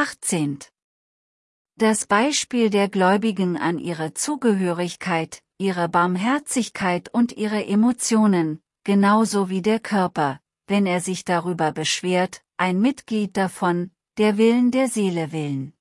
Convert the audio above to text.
18. Das Beispiel der Gläubigen an ihre Zugehörigkeit, ihre Barmherzigkeit und ihre Emotionen, genauso wie der Körper, wenn er sich darüber beschwert, ein Mitglied davon, der Willen der Seele willen.